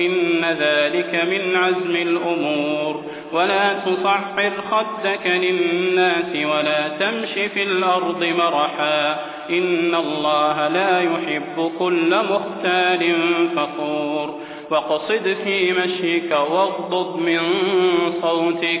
إن ذلك من عزم الأمور. ولا تصحر خدك للناس ولا تمش في الأرض مرحا. إن الله لا يحب كل مختال فخور. وقصد في مشيك واغضض من صوتك.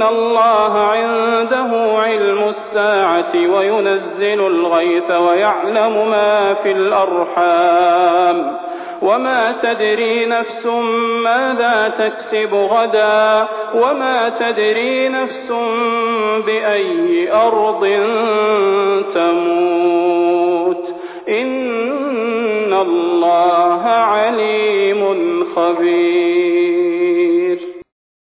إن الله عنده علم الساعة وينزل الغيث ويعلم ما في الأرحام وما تدري نفس ماذا تكسب غدا وما تدري نفس بأي أرض تموت إن الله عليم خبير